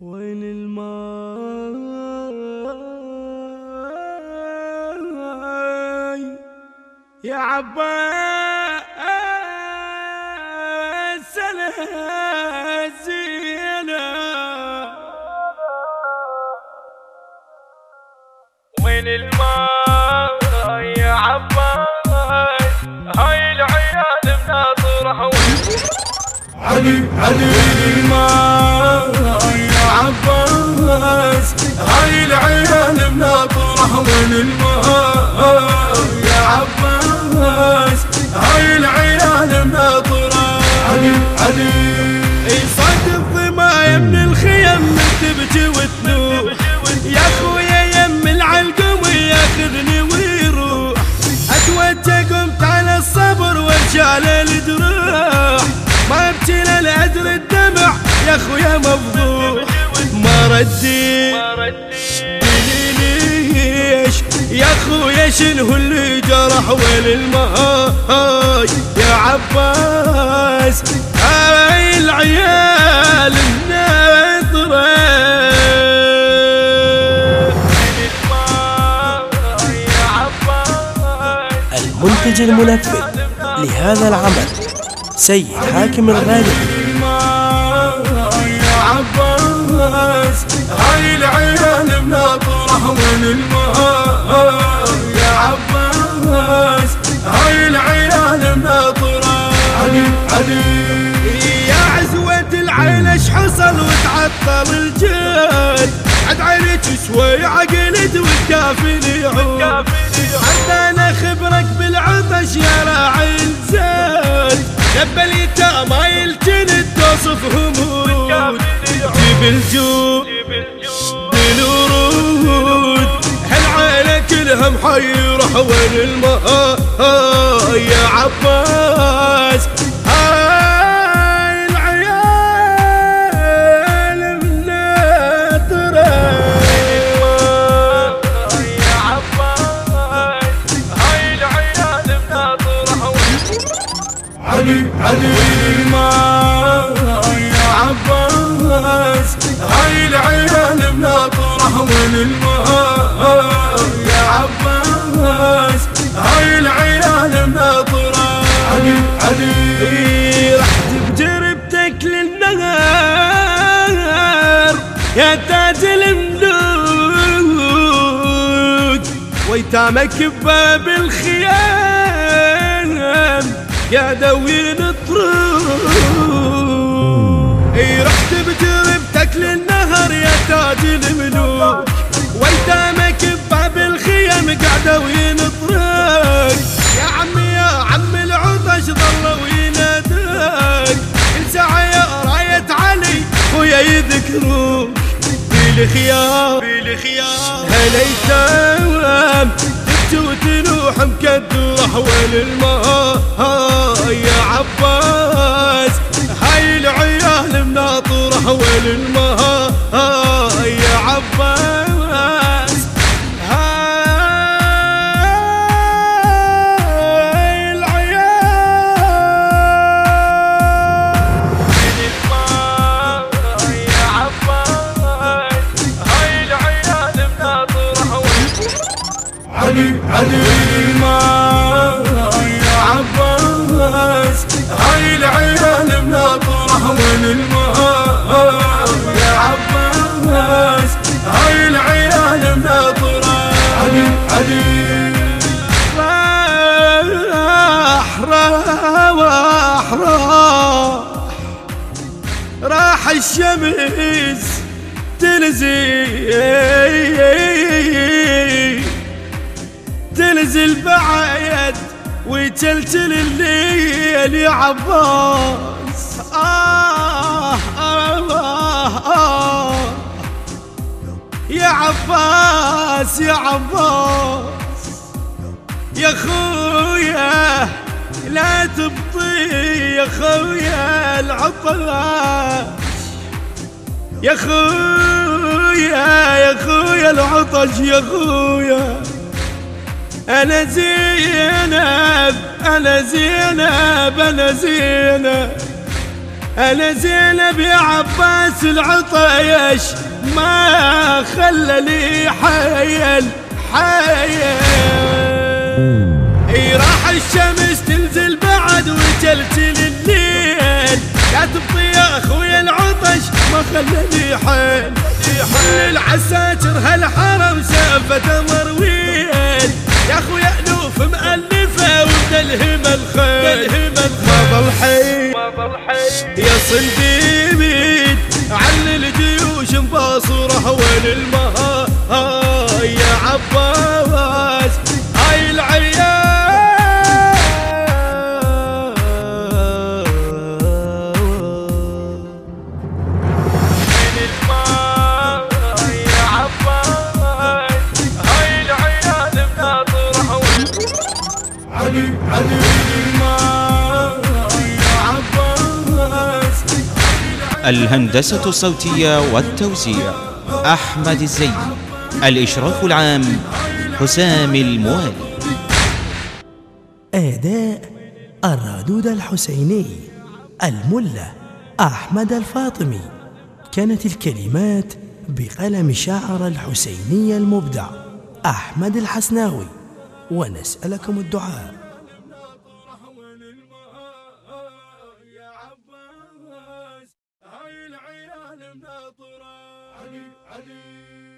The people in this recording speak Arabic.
وين الماي يا عباس أنا زينة وين الماء يا عباس؟ هاي العيال مناظرة علي علي الماي؟ يا عباس هاي العيال مناطرة وين الماء. يا عباس هاي العيال مناطرة علي علي. اي صد الضما من الخيم تبكي وتنوح. يا خويا يم العلقم ياخذني ويروح. اتوجه قمت على الصبر وانشال الجروح ما ابكي للعذر الدمع يا خويا مفضوح ردي. ليش يا خويا شنو اللي جرح وين الماي يا عباس هاي العيال المنتج المنفذ لهذا العمل سيد حاكم الغالي مناطره وين الماء يا عباس هاي العيال مناطره علي علي يا عزوة العين إيش حصل وتعطل الجيل عد عينك شوي عقلت وتكافيني عود حتى أنا خبرك بالعطش يا راعي الزين لبى اليتامى يلجن توصف همود جيب الجود كلها محيرة وين الماء يا عباس. هاي العيال مناطرة يا عباس هاي العيال مناظرة علي علي ما يا عباس هاي العيال مناطرة وين الماء. راح بجربتك للنهار. يا تاج الملوك ويتامك بباب الخيام. يا دوين الطروق إي رحت بجربتك للنهر يا تاج الملوك. ويتامك بباب الخيام قعدوا ينطرق يا عمي يا عم ويا يذكروك بالخيار. بالخيار هليتام تبكي وتنوح مكدر حول الماء يا عباس هاي العيال مناطرة حول علي علي يا عباس هاي العيال مناطرة وين الماء يا عباس هاي العيال مناطرة علي علي راح راح الشمس تنزل تنزل بعيد وتلتل الليل يا عباس. آه آه آه. آه يا عباس يا عباس. يا خويا لا تبطي يا خويا العطش. يا خويا يا خويا العطش يا خويا. أنا زينب أنا زينب أنا زينب. أنا زينب يا عباس العطيش ما خلى لي حيل حيل. إي راح الشمس تنزل بعد وتلتل الليل. لا تبطي يا أخوي العطش ما خلى لي حيل. حل العساكر هالحرم سافة مرويل يا أخويا ألوف مؤلفه وبدلهم الخيل ما ظل حي. ما ظل حي. يا صنديد الهندسة الصوتية والتوزيع أحمد الزين الإشراف العام حسام الموالي. أداء الرادود الحسيني الملة أحمد الفاطمي. كانت الكلمات بقلم شاعر الحسيني المبدع أحمد الحسناوي. ونسألكم الدعاء. مناطرة علي علي.